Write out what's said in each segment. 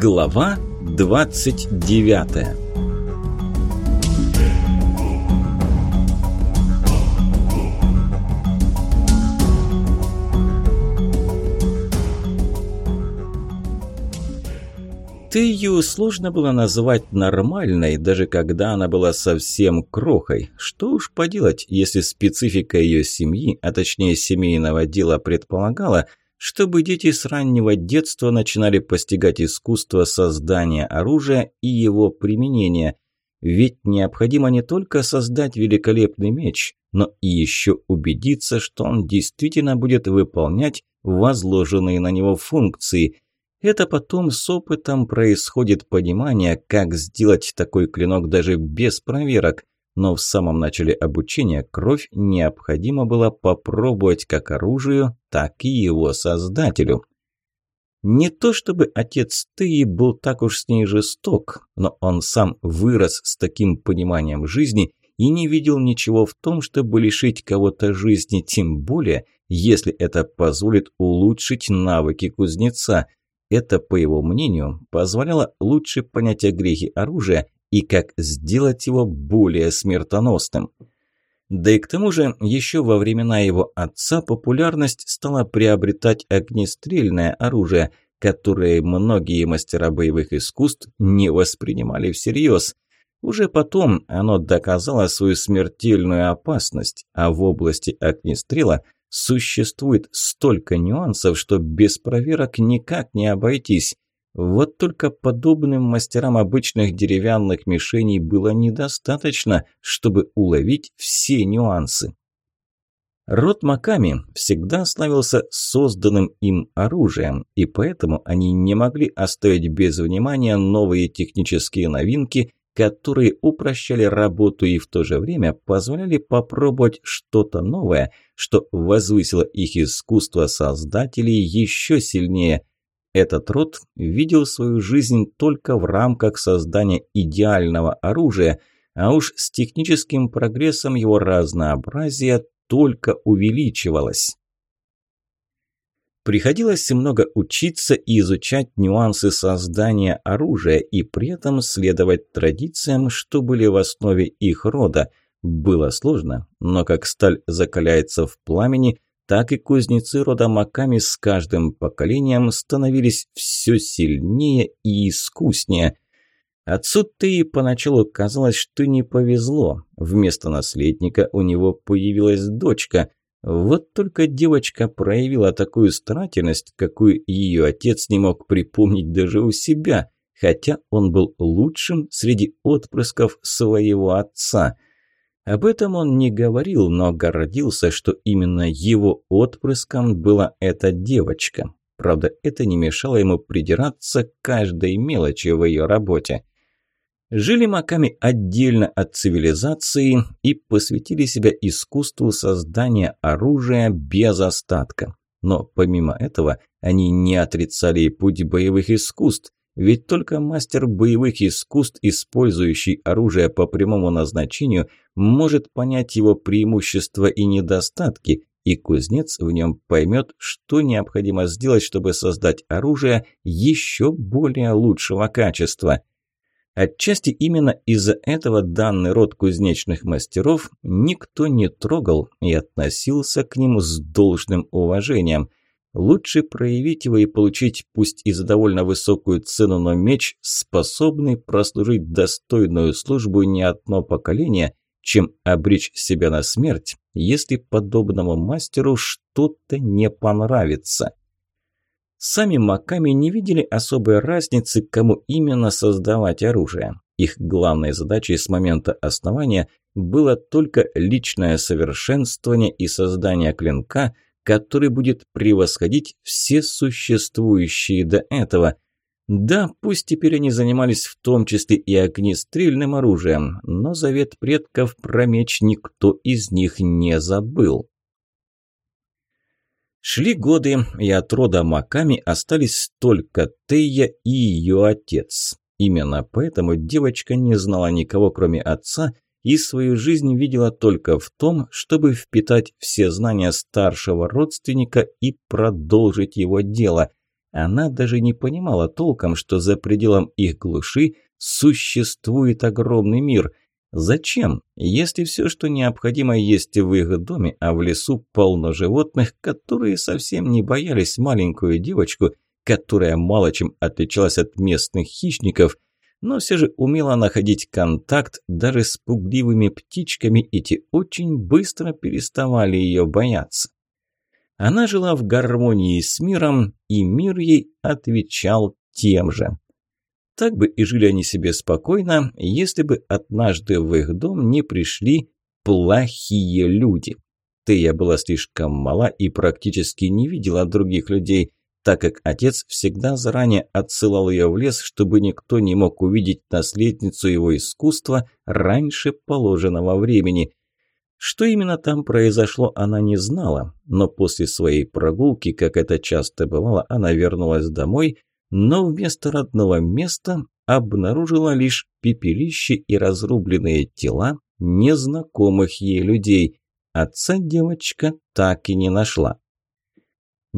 Глава 29 Тыю сложно было назвать нормальной, даже когда она была совсем крохой. Что уж поделать, если специфика ее семьи, а точнее семейного дела предполагала, чтобы дети с раннего детства начинали постигать искусство создания оружия и его применения. Ведь необходимо не только создать великолепный меч, но и еще убедиться, что он действительно будет выполнять возложенные на него функции. Это потом с опытом происходит понимание, как сделать такой клинок даже без проверок – но в самом начале обучения кровь необходимо было попробовать как оружию, так и его создателю. Не то чтобы отец Тыи был так уж с ней жесток, но он сам вырос с таким пониманием жизни и не видел ничего в том, чтобы лишить кого-то жизни, тем более, если это позволит улучшить навыки кузнеца. Это, по его мнению, позволяло лучше понять о грехе оружия и как сделать его более смертоносным. Да и к тому же, еще во времена его отца популярность стала приобретать огнестрельное оружие, которое многие мастера боевых искусств не воспринимали всерьез. Уже потом оно доказало свою смертельную опасность, а в области огнестрела существует столько нюансов, что без проверок никак не обойтись. Вот только подобным мастерам обычных деревянных мишеней было недостаточно, чтобы уловить все нюансы. Род Маками всегда славился созданным им оружием, и поэтому они не могли оставить без внимания новые технические новинки, которые упрощали работу и в то же время позволяли попробовать что-то новое, что возвысило их искусство создателей еще сильнее – этот род видел свою жизнь только в рамках создания идеального оружия, а уж с техническим прогрессом его разнообразие только увеличивалось. Приходилось много учиться и изучать нюансы создания оружия и при этом следовать традициям, что были в основе их рода. Было сложно, но как сталь закаляется в пламени – так и кузнецы рода Маками с каждым поколением становились все сильнее и искуснее. Отцу-то поначалу казалось, что не повезло. Вместо наследника у него появилась дочка. Вот только девочка проявила такую старательность, какую ее отец не мог припомнить даже у себя, хотя он был лучшим среди отпрысков своего отца – об этом он не говорил, но гордился, что именно его отпрыском была эта девочка. Правда, это не мешало ему придираться к каждой мелочи в ее работе. Жили Маками отдельно от цивилизации и посвятили себя искусству создания оружия без остатка. Но помимо этого, они не отрицали и путь боевых искусств, ведь только мастер боевых искусств, использующий оружие по прямому назначению, может понять его преимущества и недостатки, и кузнец в нем поймет, что необходимо сделать, чтобы создать оружие еще более лучшего качества. Отчасти именно из-за этого данный род кузнечных мастеров никто не трогал и относился к ним с должным уважением. Лучше проявить его и получить, пусть и за довольно высокую цену, но меч, способный прослужить достойную службу не одно поколение, чем обречь себя на смерть, если подобному мастеру что-то не понравится. Сами Маками не видели особой разницы, кому именно создавать оружие. Их главной задачей с момента основания было только личное совершенствование и создание клинка – который будет превосходить все существующие до этого. Да, пусть теперь они занимались в том числе и огнестрельным оружием, но завет предков про меч никто из них не забыл. Шли годы, и от рода Маками остались только Тея и ее отец. Именно поэтому девочка не знала никого, кроме отца, и свою жизнь видела только в том, чтобы впитать все знания старшего родственника и продолжить его дело. Она даже не понимала толком, что за пределом их глуши существует огромный мир. Зачем, если все, что необходимо, есть в их доме, а в лесу полно животных, которые совсем не боялись маленькую девочку, которая мало чем отличалась от местных хищников, но все же умела находить контакт даже с пугливыми птичками, и те очень быстро переставали ее бояться. Она жила в гармонии с миром, и мир ей отвечал тем же. Так бы и жили они себе спокойно, если бы однажды в их дом не пришли плохие люди. Тея была слишком мала и практически не видела других людей, так как отец всегда заранее отсылал ее в лес, чтобы никто не мог увидеть наследницу его искусства раньше положенного времени. Что именно там произошло, она не знала, но после своей прогулки, как это часто бывало, она вернулась домой но вместо родного места обнаружила лишь пепелище и разрубленные тела незнакомых ей людей. Отца девочка так и не нашла.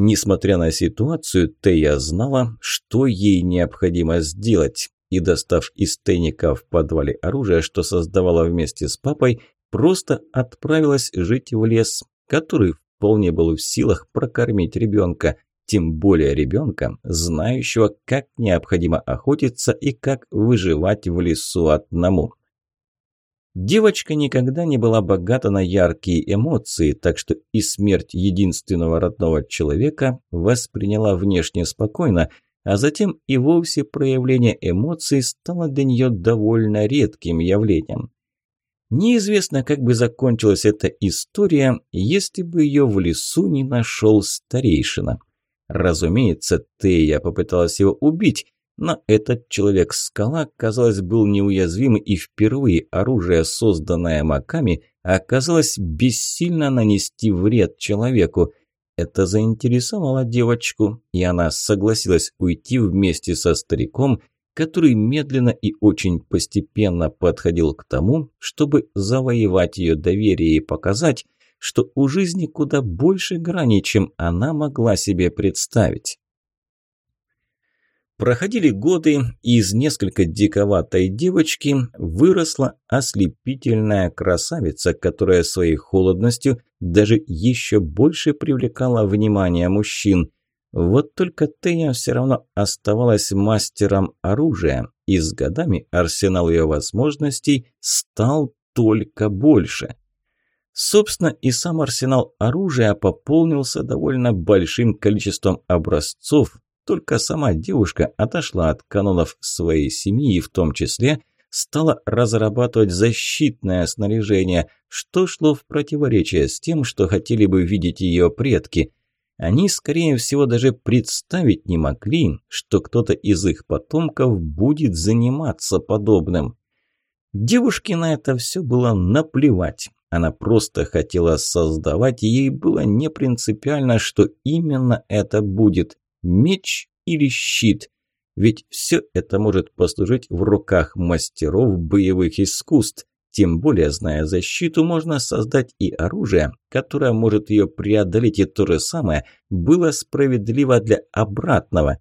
Несмотря на ситуацию, Тея знала, что ей необходимо сделать, и, достав из тайника в подвале оружие, что создавала вместе с папой, просто отправилась жить в лес, который вполне был в силах прокормить ребенка – тем более ребенка, знающего, как необходимо охотиться и как выживать в лесу одному. Девочка никогда не была богата на яркие эмоции, так что и смерть единственного родного человека восприняла внешне спокойно, а затем и вовсе проявление эмоций стало для нее довольно редким явлением. Неизвестно, как бы закончилась эта история, если бы ее в лесу не нашел старейшина. Разумеется, Тея попыталась его убить, но этот человек-скала, казалось, был неуязвим и впервые оружие, созданное маками, оказалось бессильно нанести вред человеку. Это заинтересовало девочку, и она согласилась уйти вместе со стариком, который медленно и очень постепенно подходил к тому, чтобы завоевать ее доверие и показать, что у жизни куда больше граней, чем она могла себе представить. Проходили годы, и из несколько диковатой девочки выросла ослепительная красавица, которая своей холодностью даже еще больше привлекала внимание мужчин. Вот только Тея все равно оставалась мастером оружия, и с годами арсенал ее возможностей стал только больше. Собственно, и сам арсенал оружия пополнился довольно большим количеством образцов, только сама девушка отошла от канонов своей семьи и в том числе стала разрабатывать защитное снаряжение, что шло в противоречие с тем, что хотели бы видеть ее предки. Они, скорее всего, даже представить не могли, что кто-то из их потомков будет заниматься подобным. Девушке на это все было наплевать. Она просто хотела создавать, и ей было не принципиально, что именно это будет – меч или щит. Ведь все это может послужить в руках мастеров боевых искусств. Тем более, зная защиту, можно создать и оружие, которое может ее преодолеть, и то же самое было справедливо для обратного.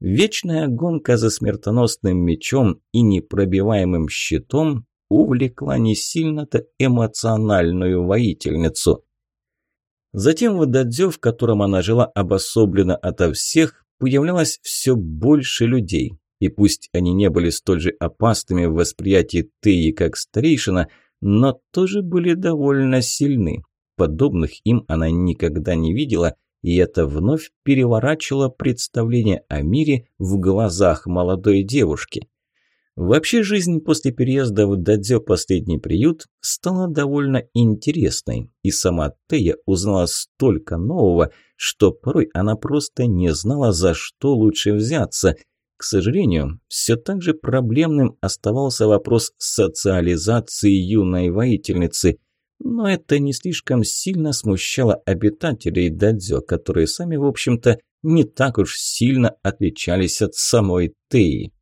Вечная гонка за смертоносным мечом и непробиваемым щитом увлекла не сильно-то эмоциональную воительницу. Затем в дадзё, в котором она жила обособленно ото всех, появлялось все больше людей. И пусть они не были столь же опасными в восприятии Теи, как старейшина, но тоже были довольно сильны. Подобных им она никогда не видела, и это вновь переворачивало представление о мире в глазах молодой девушки. Вообще жизнь после переезда в Дадзё последний приют стала довольно интересной, и сама Тея узнала столько нового, что порой она просто не знала, за что лучше взяться. К сожалению, все так же проблемным оставался вопрос социализации юной воительницы, но это не слишком сильно смущало обитателей Дадзё, которые сами, в общем-то, не так уж сильно отличались от самой Теи.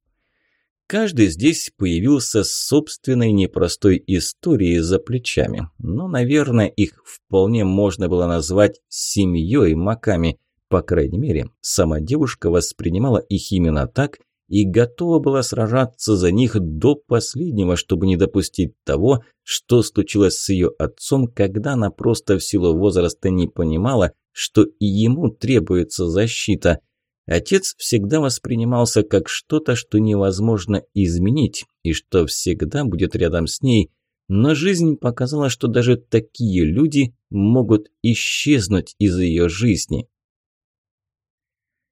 Каждый здесь появился с собственной непростой историей за плечами, но, наверное, их вполне можно было назвать семьей Маками, По крайней мере, сама девушка воспринимала их именно так и готова была сражаться за них до последнего, чтобы не допустить того, что случилось с ее отцом, когда она просто в силу возраста не понимала, что и ему требуется защита. Отец всегда воспринимался как что-то, что невозможно изменить, и что всегда будет рядом с ней, но жизнь показала, что даже такие люди могут исчезнуть из ее жизни.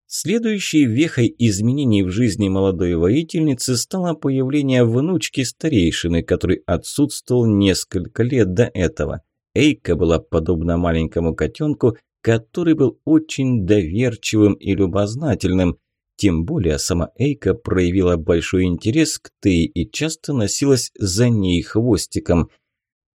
Следующей вехой изменений в жизни молодой воительницы стало появление внучки старейшины, который отсутствовал несколько лет до этого. Эйка была подобна маленькому котенку, который был очень доверчивым и любознательным. Тем более сама Эйка проявила большой интерес к Тей и часто носилась за ней хвостиком.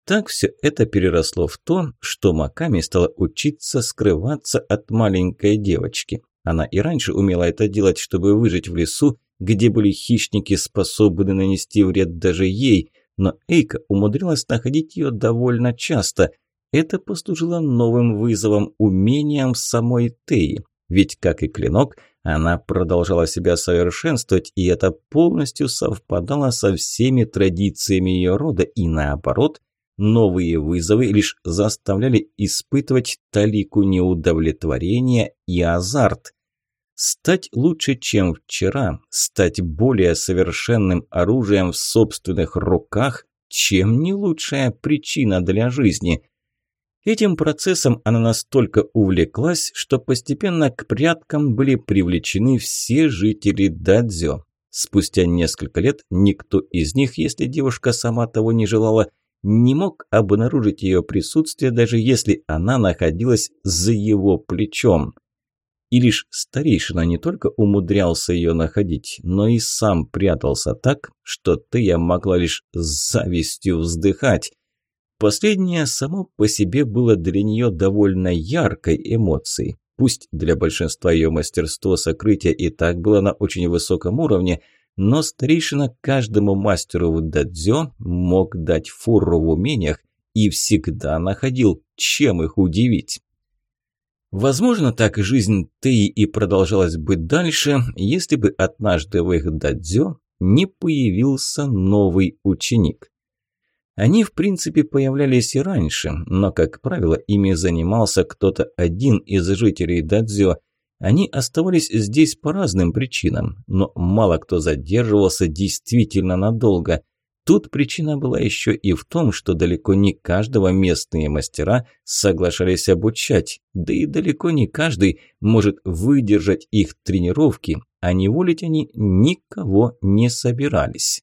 Так все это переросло в то, что Маками стала учиться скрываться от маленькой девочки. Она и раньше умела это делать, чтобы выжить в лесу, где были хищники, способны нанести вред даже ей, но Эйка умудрилась находить ее довольно часто. Это послужило новым вызовом, умением самой Теи. Ведь, как и клинок, она продолжала себя совершенствовать, и это полностью совпадало со всеми традициями ее рода, и наоборот, новые вызовы лишь заставляли испытывать талику неудовлетворения и азарт. Стать лучше, чем вчера, стать более совершенным оружием в собственных руках, чем не лучшая причина для жизни. Этим процессом она настолько увлеклась, что постепенно к пряткам были привлечены все жители Дадзё. Спустя несколько лет никто из них, если девушка сама того не желала, не мог обнаружить ее присутствие, даже если она находилась за его плечом. И лишь старейшина не только умудрялся ее находить, но и сам прятался так, что Тея могла лишь с завистью вздыхать. Последнее само по себе было для нее довольно яркой эмоцией. Пусть для большинства ее мастерство сокрытия и так было на очень высоком уровне, но старейшина каждому мастеру в дадзё мог дать фуру в умениях и всегда находил, чем их удивить. Возможно, так жизнь Теи и продолжалась бы дальше, если бы однажды в их дадзё не появился новый ученик. Они, в принципе, появлялись и раньше, но, как правило, ими занимался кто-то один из жителей дадзё. Они оставались здесь по разным причинам, но мало кто задерживался действительно надолго – Тут причина была еще и в том, что далеко не каждого местные мастера соглашались обучать, да и далеко не каждый может выдержать их тренировки, а неволить они никого не собирались.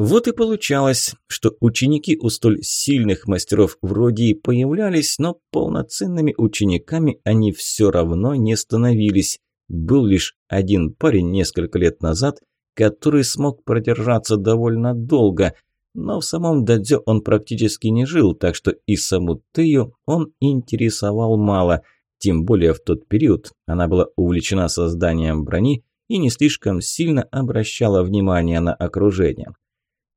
Вот и получалось, что ученики у столь сильных мастеров вроде и появлялись, но полноценными учениками они все равно не становились. Был лишь один парень несколько лет назад, который смог продержаться довольно долго, но в самом дадзё он практически не жил, так что и саму Тею он интересовал мало, тем более в тот период она была увлечена созданием брони и не слишком сильно обращала внимание на окружение.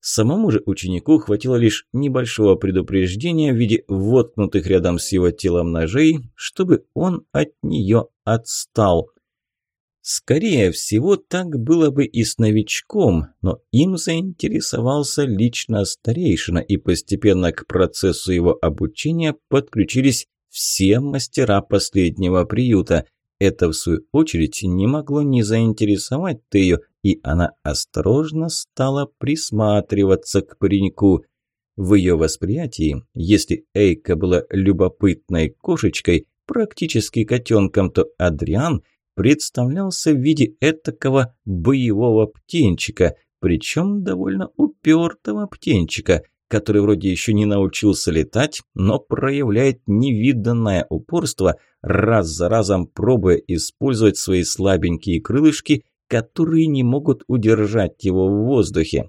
Самому же ученику хватило лишь небольшого предупреждения в виде воткнутых рядом с его телом ножей, чтобы он от нее отстал – Скорее всего, так было бы и с новичком, но им заинтересовался лично старейшина, и постепенно к процессу его обучения подключились все мастера последнего приюта. Это, в свою очередь, не могло не заинтересовать Тею, и она осторожно стала присматриваться к пареньку. В ее восприятии, если Эйка была любопытной кошечкой, практически котенком, то Адриан – представлялся в виде этакого боевого птенчика, причем довольно упертого птенчика, который вроде еще не научился летать, но проявляет невиданное упорство, раз за разом пробуя использовать свои слабенькие крылышки, которые не могут удержать его в воздухе.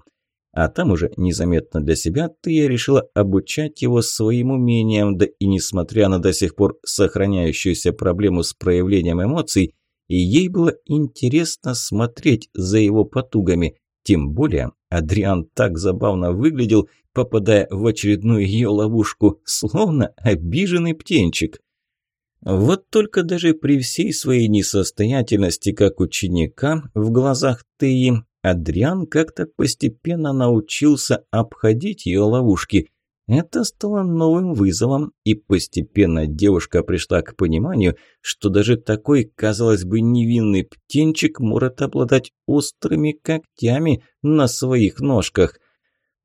А там уже незаметно для себя ты я решила обучать его своим умениям, да и несмотря на до сих пор сохраняющуюся проблему с проявлением эмоций, и ей было интересно смотреть за его потугами. Тем более Адриан так забавно выглядел, попадая в очередную ее ловушку, словно обиженный птенчик. Вот только даже при всей своей несостоятельности как ученика в глазах Теи, Адриан как-то постепенно научился обходить ее ловушки. Это стало новым вызовом, и постепенно девушка пришла к пониманию, что даже такой, казалось бы, невинный птенчик может обладать острыми когтями на своих ножках.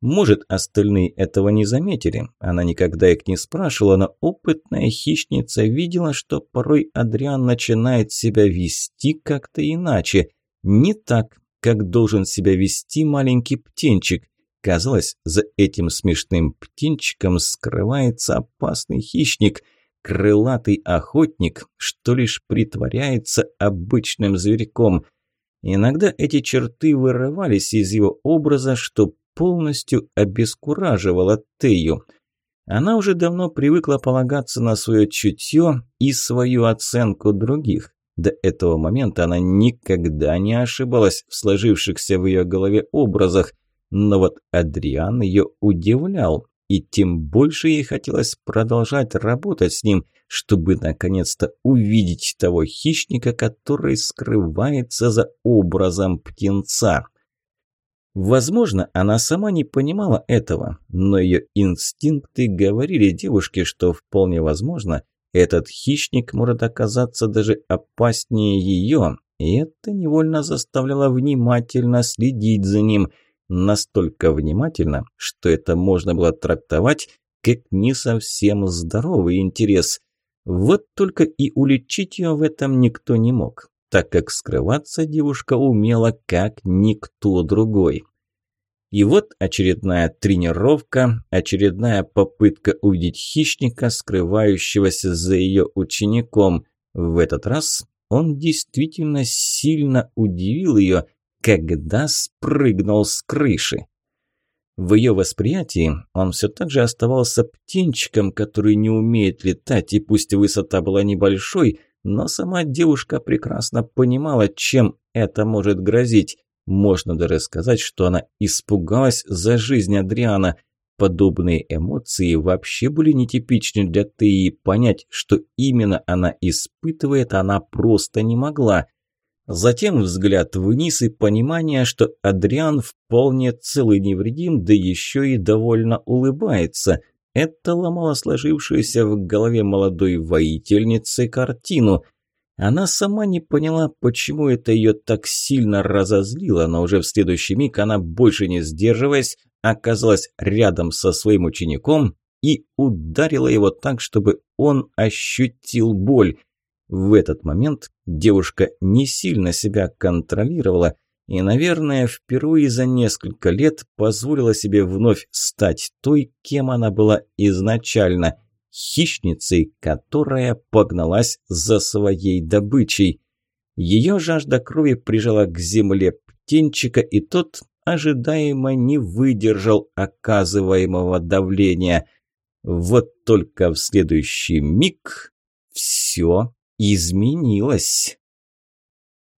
Может, остальные этого не заметили. Она никогда их не спрашивала, но опытная хищница видела, что порой Адриан начинает себя вести как-то иначе. Не так, как должен себя вести маленький птенчик. Казалось, за этим смешным птенчиком скрывается опасный хищник, крылатый охотник, что лишь притворяется обычным зверьком. Иногда эти черты вырывались из его образа, что полностью обескураживала Тею. Она уже давно привыкла полагаться на свое чутье и свою оценку других. До этого момента она никогда не ошибалась в сложившихся в ее голове образах, но вот Адриан ее удивлял, и тем больше ей хотелось продолжать работать с ним, чтобы наконец-то увидеть того хищника, который скрывается за образом птенца. Возможно, она сама не понимала этого, но ее инстинкты говорили девушке, что вполне возможно, этот хищник может оказаться даже опаснее ее, и это невольно заставляло внимательно следить за ним, настолько внимательно, что это можно было трактовать как не совсем здоровый интерес. Вот только и уличить ее в этом никто не мог так как скрываться девушка умела как никто другой. И вот очередная тренировка, очередная попытка увидеть хищника, скрывающегося за ее учеником. В этот раз он действительно сильно удивил ее, когда спрыгнул с крыши. В ее восприятии он все так же оставался птенчиком, который не умеет летать, и пусть высота была небольшой, но сама девушка прекрасно понимала, чем это может грозить. Можно даже сказать, что она испугалась за жизнь Адриана. Подобные эмоции вообще были нетипичны для Теи. Понять, что именно она испытывает, она просто не могла. Затем взгляд вниз и понимание, что Адриан вполне целый невредим, да еще и довольно улыбается. Это ломало сложившуюся в голове молодой воительницы картину – она сама не поняла, почему это ее так сильно разозлило, но уже в следующий миг она, больше не сдерживаясь, оказалась рядом со своим учеником и ударила его так, чтобы он ощутил боль. В этот момент девушка не сильно себя контролировала и, наверное, впервые за несколько лет позволила себе вновь стать той, кем она была изначально – хищницей, которая погналась за своей добычей. Ее жажда крови прижала к земле птенчика, и тот ожидаемо не выдержал оказываемого давления. Вот только в следующий миг все изменилось.